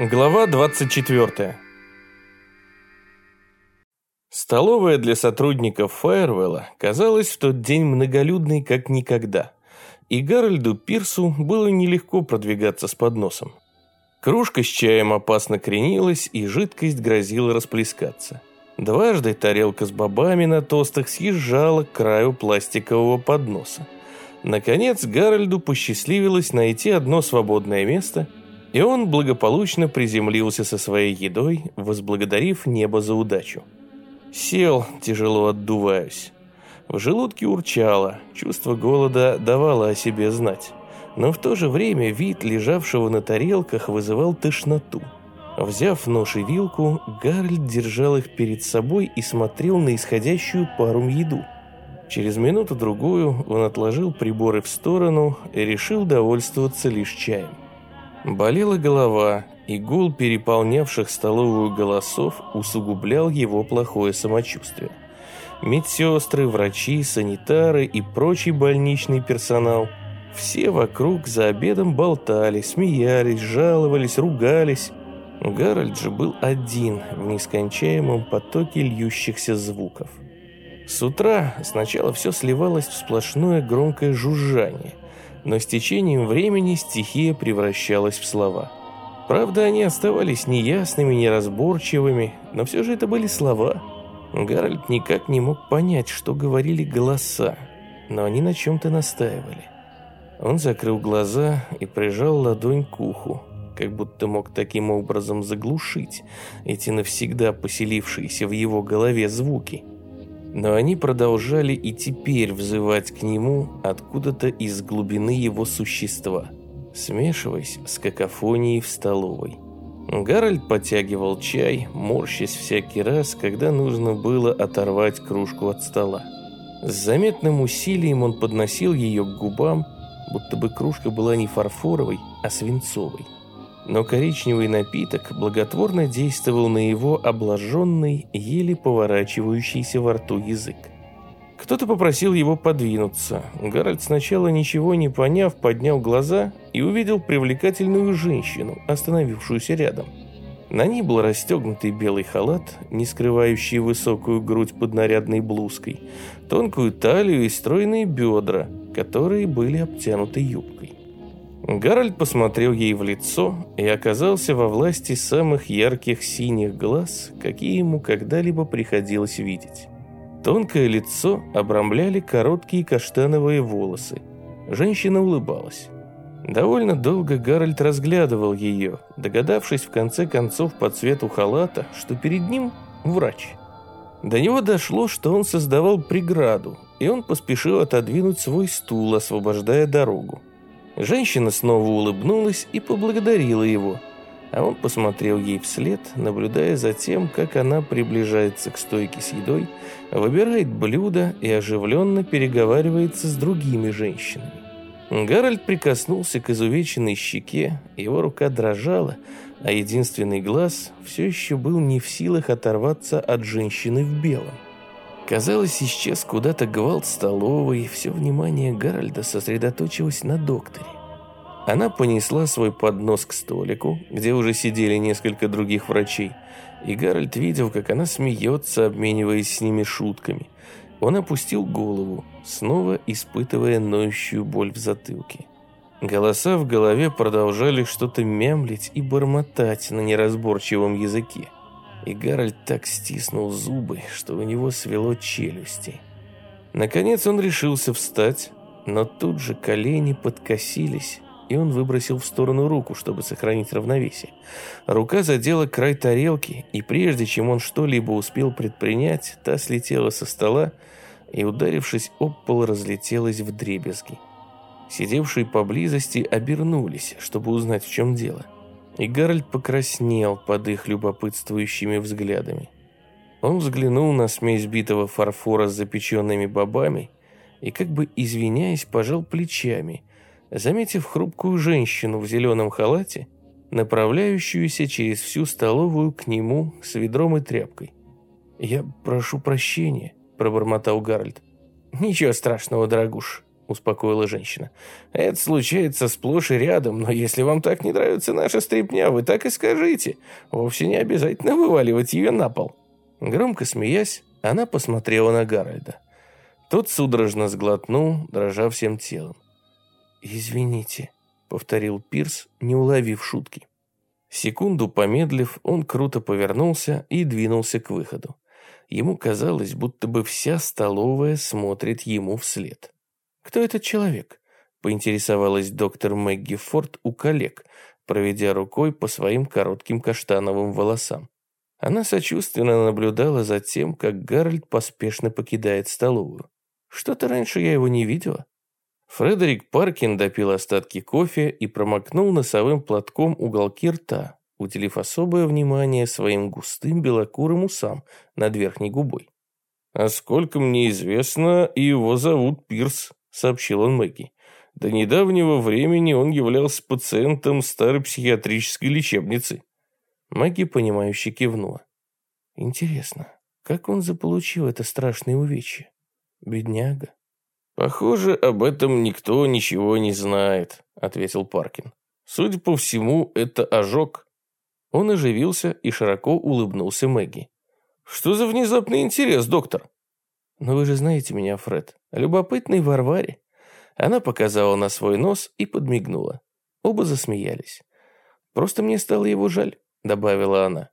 Глава 24. Столовая для сотрудников Фаервелла казалась в тот день многолюдной как никогда, и Гарольду Пирсу было нелегко продвигаться с подносом. Кружка с чаем опасно кренилась, и жидкость грозила расплескаться. Дважды тарелка с бобами на тостах съезжала к краю пластикового подноса. Наконец Гарольду посчастливилось найти одно свободное место – и он благополучно приземлился со своей едой, возблагодарив небо за удачу. Сел, тяжело отдуваясь. В желудке урчало, чувство голода давало о себе знать. Но в то же время вид лежавшего на тарелках вызывал тошноту. Взяв нож и вилку, Гарольд держал их перед собой и смотрел на исходящую паром еду. Через минуту-другую он отложил приборы в сторону и решил довольствоваться лишь чаем. Болела голова, и гул переполнявших столовую голосов усугублял его плохое самочувствие. Медсестры, врачи, санитары и прочий больничный персонал – все вокруг за обедом болтали, смеялись, жаловались, ругались. Гарольд же был один в нескончаемом потоке льющихся звуков. С утра сначала все сливалось в сплошное громкое жужжание – но с течением времени стихия превращалась в слова. Правда, они оставались неясными, неразборчивыми, но все же это были слова. Гарольд никак не мог понять, что говорили голоса, но они на чем-то настаивали. Он закрыл глаза и прижал ладонь к уху, как будто мог таким образом заглушить эти навсегда поселившиеся в его голове звуки – но они продолжали и теперь взывать к нему откуда-то из глубины его существа, смешиваясь с какофонией в столовой. Гарольд подтягивал чай, морщась всякий раз, когда нужно было оторвать кружку от стола. С заметным усилием он подносил ее к губам, будто бы кружка была не фарфоровой, а свинцовой но коричневый напиток благотворно действовал на его обложенный, еле поворачивающийся во рту язык. Кто-то попросил его подвинуться. Гарольд сначала ничего не поняв, поднял глаза и увидел привлекательную женщину, остановившуюся рядом. На ней был расстегнутый белый халат, не скрывающий высокую грудь под нарядной блузкой, тонкую талию и стройные бедра, которые были обтянуты юбкой. Гарольд посмотрел ей в лицо и оказался во власти самых ярких синих глаз, какие ему когда-либо приходилось видеть. Тонкое лицо обрамляли короткие каштановые волосы. Женщина улыбалась. Довольно долго Гарольд разглядывал ее, догадавшись в конце концов по цвету халата, что перед ним врач. До него дошло, что он создавал преграду, и он поспешил отодвинуть свой стул, освобождая дорогу. Женщина снова улыбнулась и поблагодарила его, а он посмотрел ей вслед, наблюдая за тем, как она приближается к стойке с едой, выбирает блюдо и оживленно переговаривается с другими женщинами. Гарольд прикоснулся к изувеченной щеке, его рука дрожала, а единственный глаз все еще был не в силах оторваться от женщины в белом. Казалось, исчез куда-то гвалт столовой, и все внимание Гарольда сосредоточилось на докторе. Она понесла свой поднос к столику, где уже сидели несколько других врачей, и Гарольд видел, как она смеется, обмениваясь с ними шутками. Он опустил голову, снова испытывая ноющую боль в затылке. Голоса в голове продолжали что-то мямлить и бормотать на неразборчивом языке и Гарольд так стиснул зубы, что у него свело челюсти. Наконец он решился встать, но тут же колени подкосились, и он выбросил в сторону руку, чтобы сохранить равновесие. Рука задела край тарелки, и прежде чем он что-либо успел предпринять, та слетела со стола и, ударившись об пол, разлетелась в дребезги. Сидевшие поблизости обернулись, чтобы узнать, в чем дело. — и Гарольд покраснел под их любопытствующими взглядами. Он взглянул на смесь битого фарфора с запеченными бобами и, как бы извиняясь, пожал плечами, заметив хрупкую женщину в зеленом халате, направляющуюся через всю столовую к нему с ведром и тряпкой. «Я прошу прощения», — пробормотал Гарольд. «Ничего страшного, дорогуш», успокоила женщина. «Это случается сплошь и рядом, но если вам так не нравится наша стрипня, вы так и скажите. Вовсе не обязательно вываливать ее на пол». Громко смеясь, она посмотрела на Гарольда. Тот судорожно сглотнул, дрожа всем телом. «Извините», — повторил Пирс, не уловив шутки. Секунду помедлив, он круто повернулся и двинулся к выходу. Ему казалось, будто бы вся столовая смотрит ему вслед. «Кто этот человек?» – поинтересовалась доктор Мэгги Форд у коллег, проведя рукой по своим коротким каштановым волосам. Она сочувственно наблюдала за тем, как Гарольд поспешно покидает столовую. «Что-то раньше я его не видела». Фредерик Паркин допил остатки кофе и промокнул носовым платком уголки рта, уделив особое внимание своим густым белокурым усам над верхней губой. «А сколько мне известно, его зовут Пирс», — сообщил он Мэгги. «До недавнего времени он являлся пациентом старой психиатрической лечебницы». Мэгги, понимающе кивнула. «Интересно, как он заполучил это страшное увечье? Бедняга». «Похоже, об этом никто ничего не знает», — ответил Паркин. «Судя по всему, это ожог». Он оживился и широко улыбнулся Мэгги. «Что за внезапный интерес, доктор?» «Но вы же знаете меня, Фред. Любопытный Варваре». Она показала на свой нос и подмигнула. Оба засмеялись. «Просто мне стало его жаль», — добавила она.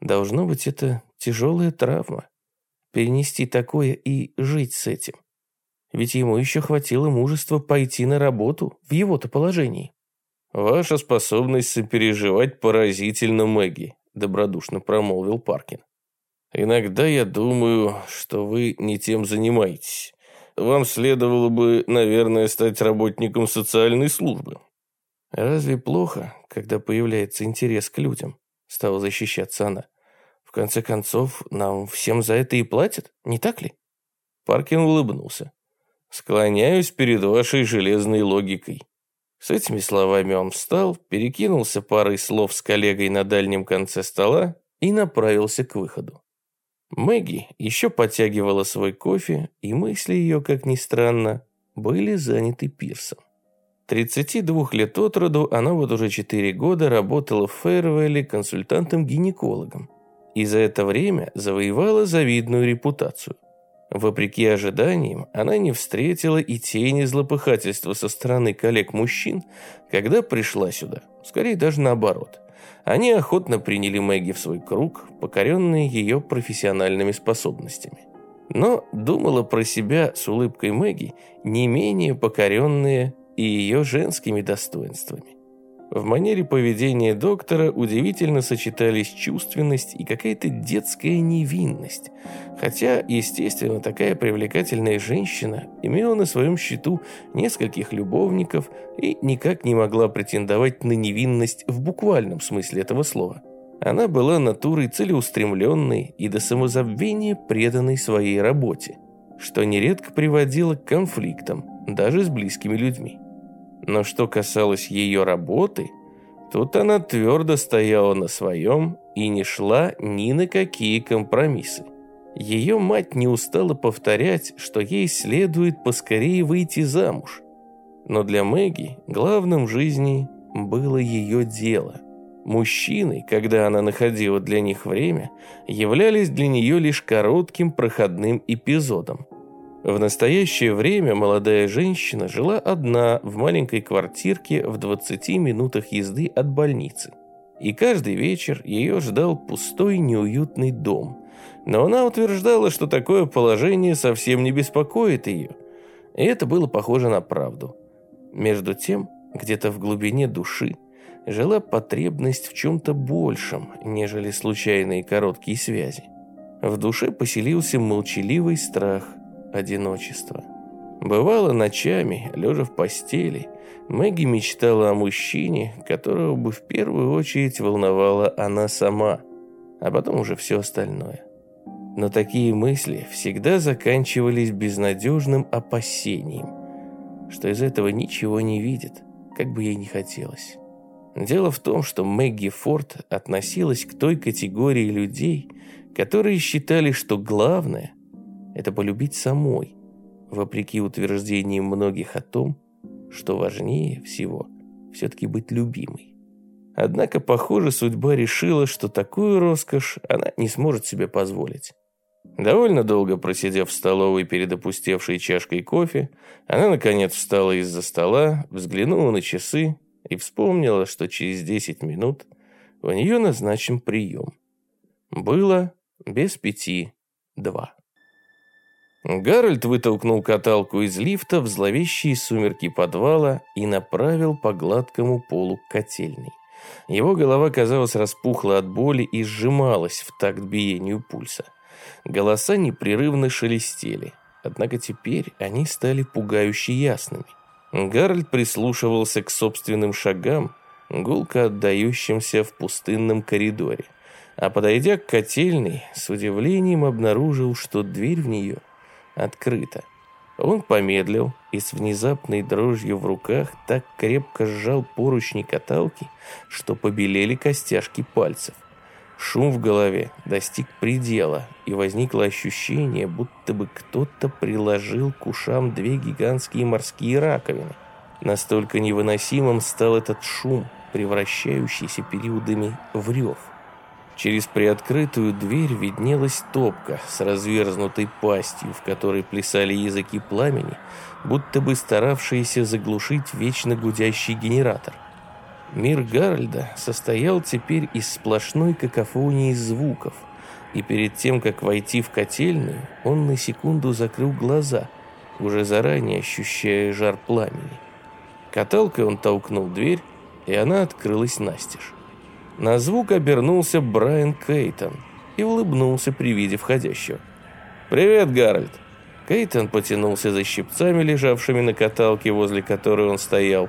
«Должно быть, это тяжелая травма. Перенести такое и жить с этим». Ведь ему еще хватило мужества пойти на работу в его-то положении. «Ваша способность сопереживать поразительно, Мэгги», – добродушно промолвил Паркин. «Иногда я думаю, что вы не тем занимаетесь. Вам следовало бы, наверное, стать работником социальной службы». «Разве плохо, когда появляется интерес к людям?» – стала защищаться она. «В конце концов, нам всем за это и платят, не так ли?» Паркин улыбнулся. Склоняюсь перед вашей железной логикой». С этими словами он встал, перекинулся парой слов с коллегой на дальнем конце стола и направился к выходу. Мэгги еще подтягивала свой кофе, и мысли ее, как ни странно, были заняты пирсом. 32 лет от роду она вот уже 4 года работала в Фейервелле консультантом-гинекологом и за это время завоевала завидную репутацию. Вопреки ожиданиям, она не встретила и тени злопыхательства со стороны коллег-мужчин, когда пришла сюда. Скорее даже наоборот. Они охотно приняли Мэгги в свой круг, покоренные ее профессиональными способностями. Но думала про себя с улыбкой Мэгги не менее покоренные и ее женскими достоинствами. В манере поведения доктора удивительно сочетались чувственность и какая-то детская невинность. Хотя, естественно, такая привлекательная женщина имела на своем счету нескольких любовников и никак не могла претендовать на невинность в буквальном смысле этого слова. Она была натурой целеустремленной и до самозабвения преданной своей работе, что нередко приводило к конфликтам, даже с близкими людьми. Но что касалось ее работы, тут она твердо стояла на своем и не шла ни на какие компромиссы. Ее мать не устала повторять, что ей следует поскорее выйти замуж. Но для Мэгги главным в жизни было ее дело. Мужчины, когда она находила для них время, являлись для нее лишь коротким проходным эпизодом. В настоящее время молодая женщина жила одна в маленькой квартирке в 20 минутах езды от больницы. И каждый вечер ее ждал пустой неуютный дом. Но она утверждала, что такое положение совсем не беспокоит ее. И это было похоже на правду. Между тем, где-то в глубине души жила потребность в чем-то большем, нежели случайные короткие связи. В душе поселился молчаливый страх – одиночества. Бывало ночами, лежа в постели, Мэгги мечтала о мужчине, которого бы в первую очередь волновала она сама, а потом уже все остальное. Но такие мысли всегда заканчивались безнадежным опасением, что из этого ничего не видит, как бы ей не хотелось. Дело в том, что Мэгги Форд относилась к той категории людей, которые считали, что главное – это полюбить самой, вопреки утверждениям многих о том, что важнее всего все-таки быть любимой. Однако, похоже, судьба решила, что такую роскошь она не сможет себе позволить. Довольно долго просидев в столовой перед опустевшей чашкой кофе, она, наконец, встала из-за стола, взглянула на часы и вспомнила, что через 10 минут у нее назначен прием. Было без пяти два. Гарольд вытолкнул каталку из лифта в зловещие сумерки подвала и направил по гладкому полу к котельной. Его голова, казалось, распухла от боли и сжималась в такт биению пульса. Голоса непрерывно шелестели, однако теперь они стали пугающе ясными. Гарольд прислушивался к собственным шагам, гулко отдающимся в пустынном коридоре, а подойдя к котельной, с удивлением обнаружил, что дверь в нее открыта. Он помедлил и с внезапной дрожью в руках так крепко сжал поручни каталки, что побелели костяшки пальцев. Шум в голове достиг предела, и возникло ощущение, будто бы кто-то приложил к ушам две гигантские морские раковины. Настолько невыносимым стал этот шум, превращающийся периодами в рев. Через приоткрытую дверь виднелась топка с разверзнутой пастью, в которой плясали языки пламени, будто бы старавшиеся заглушить вечно гудящий генератор. Мир Гарольда состоял теперь из сплошной какофонии звуков, и перед тем, как войти в котельную, он на секунду закрыл глаза, уже заранее ощущая жар пламени. Каталкой он толкнул дверь, и она открылась настежь. На звук обернулся Брайан Кейтон и улыбнулся при виде входящего. «Привет, Гарольд!» Кейтон потянулся за щипцами, лежавшими на каталке, возле которой он стоял,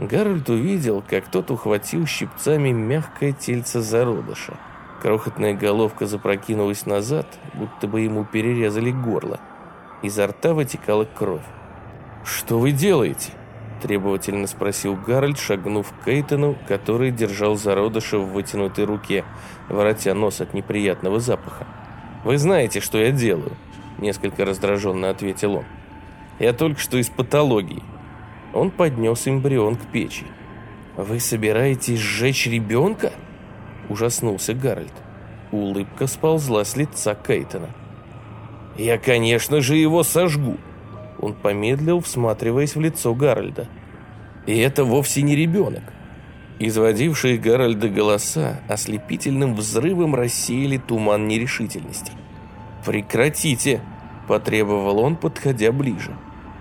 Гарольд увидел, как тот ухватил щипцами мягкое тельце зародыша. Крохотная головка запрокинулась назад, будто бы ему перерезали горло. Изо рта вытекала кровь. «Что вы делаете?» – требовательно спросил Гарольд, шагнув к Кейтону, который держал зародыша в вытянутой руке, воротя нос от неприятного запаха. «Вы знаете, что я делаю?» – несколько раздраженно ответил он. «Я только что из патологии. Он поднес эмбрион к печи. «Вы собираетесь сжечь ребенка?» Ужаснулся Гарольд. Улыбка сползла с лица Кейтона. «Я, конечно же, его сожгу!» Он помедлил, всматриваясь в лицо Гарольда. «И это вовсе не ребенок!» Изводившие Гарольда голоса ослепительным взрывом рассеяли туман нерешительности. «Прекратите!» – потребовал он, подходя ближе.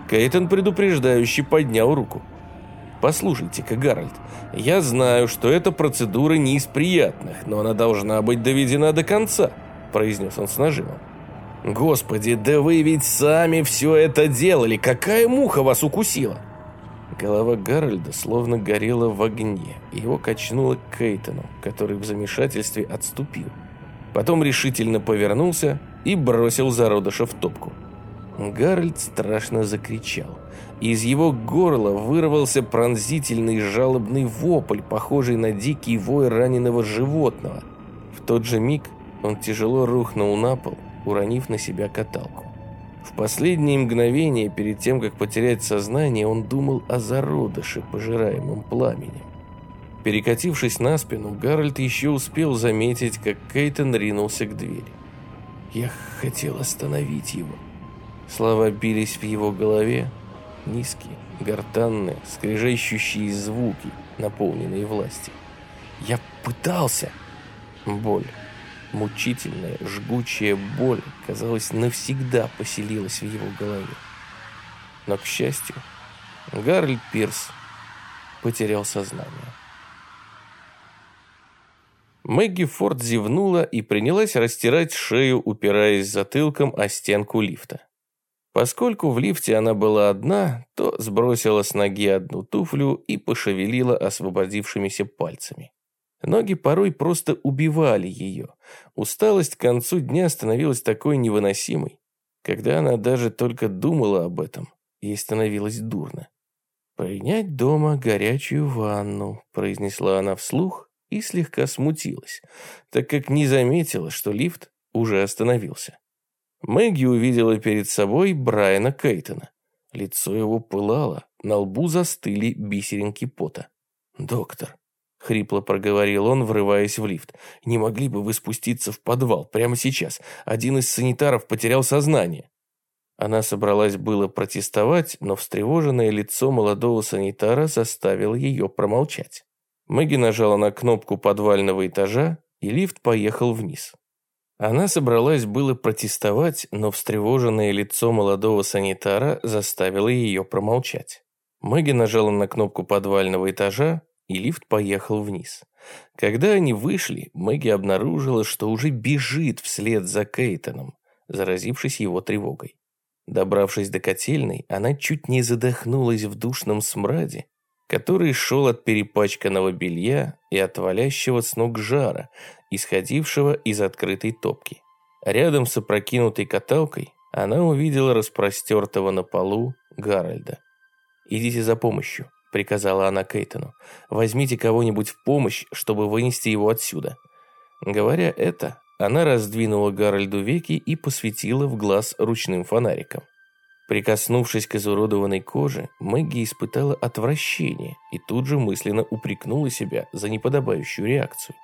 Кейтон предупреждающе поднял руку. «Послушайте-ка, Гарольд, я знаю, что эта процедура не из приятных, но она должна быть доведена до конца», произнес он с нажимом. «Господи, да вы ведь сами все это делали! Какая муха вас укусила?» Голова Гарольда словно горела в огне, и его качнуло к Кейтону, который в замешательстве отступил. Потом решительно повернулся и бросил зародыша в топку. Гарольд страшно закричал. Из его горла вырвался пронзительный жалобный вопль, похожий на дикий вой раненого животного. В тот же миг он тяжело рухнул на пол, уронив на себя каталку. В последние мгновения, перед тем, как потерять сознание, он думал о зародыше, пожираемом пламенем. Перекатившись на спину, Гарольд еще успел заметить, как Кейтон ринулся к двери. «Я хотел остановить его», Слова бились в его голове, низкие, гортанные, скрежещущие звуки, наполненные властью. Я пытался. Боль, мучительная, жгучая боль, казалось, навсегда поселилась в его голове. Но, к счастью, Гарольд Пирс потерял сознание. Мэгги Форд зевнула и принялась растирать шею, упираясь затылком о стенку лифта. Поскольку в лифте она была одна, то сбросила с ноги одну туфлю и пошевелила освободившимися пальцами. Ноги порой просто убивали ее. Усталость к концу дня становилась такой невыносимой. Когда она даже только думала об этом, ей становилось дурно. «Принять дома горячую ванну», – произнесла она вслух и слегка смутилась, так как не заметила, что лифт уже остановился. Мэгги увидела перед собой Брайана Кейтона. Лицо его пылало, на лбу застыли бисеринки пота. «Доктор», — хрипло проговорил он, врываясь в лифт, «не могли бы вы спуститься в подвал прямо сейчас? Один из санитаров потерял сознание». Она собралась было протестовать, но встревоженное лицо молодого санитара заставило ее промолчать. Мэгги нажала на кнопку подвального этажа, и лифт поехал вниз. Она собралась было протестовать, но встревоженное лицо молодого санитара заставило ее промолчать. Мэгги нажала на кнопку подвального этажа, и лифт поехал вниз. Когда они вышли, Мэгги обнаружила, что уже бежит вслед за Кейтоном, заразившись его тревогой. Добравшись до котельной, она чуть не задохнулась в душном смраде, который шел от перепачканного белья и от валящего с ног жара, исходившего из открытой топки. Рядом с опрокинутой каталкой она увидела распростертого на полу Гарольда. «Идите за помощью», — приказала она Кейтону. «Возьмите кого-нибудь в помощь, чтобы вынести его отсюда». Говоря это, она раздвинула Гарольду веки и посветила в глаз ручным фонариком. Прикоснувшись к изуродованной коже, Мэгги испытала отвращение и тут же мысленно упрекнула себя за неподобающую реакцию.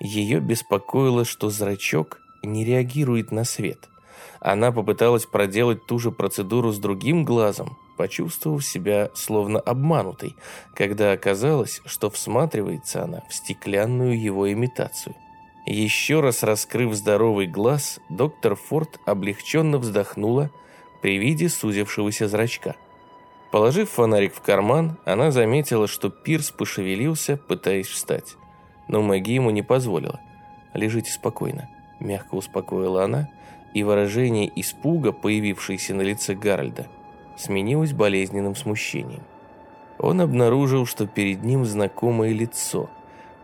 Ее беспокоило, что зрачок не реагирует на свет. Она попыталась проделать ту же процедуру с другим глазом, почувствовав себя словно обманутой, когда оказалось, что всматривается она в стеклянную его имитацию. Еще раз раскрыв здоровый глаз, доктор Форд облегченно вздохнула при виде сузившегося зрачка. Положив фонарик в карман, она заметила, что Пирс пошевелился, пытаясь встать. Но Мэгги ему не позволила. «Лежите спокойно», – мягко успокоила она, и выражение испуга, появившееся на лице Гарольда, сменилось болезненным смущением. Он обнаружил, что перед ним знакомое лицо.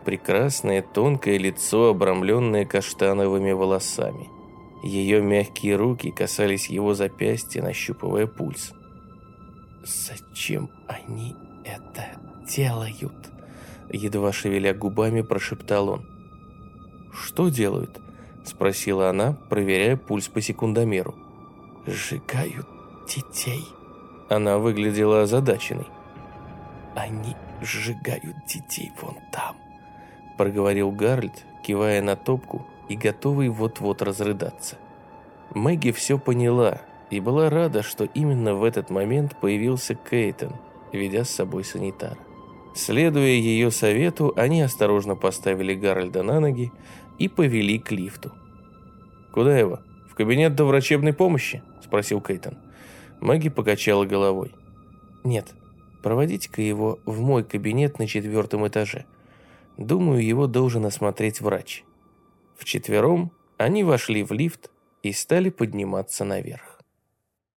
Прекрасное тонкое лицо, обрамленное каштановыми волосами – ее мягкие руки касались его запястья, нащупывая пульс. «Зачем они это делают?» Едва шевеля губами, прошептал он. «Что делают?» Спросила она, проверяя пульс по секундомеру. «Сжигают детей». Она выглядела озадаченной. «Они сжигают детей вон там», проговорил Гарольд, кивая на топку, и готовый вот-вот разрыдаться. Мэгги все поняла и была рада, что именно в этот момент появился Кейтон, ведя с собой санитара. Следуя ее совету, они осторожно поставили Гарольда на ноги и повели к лифту. «Куда его? В кабинет до врачебной помощи?» – спросил Кейтон. Мэгги покачала головой. «Нет, проводите-ка его в мой кабинет на четвертом этаже. Думаю, его должен осмотреть врач». Вчетвером они вошли в лифт и стали подниматься наверх.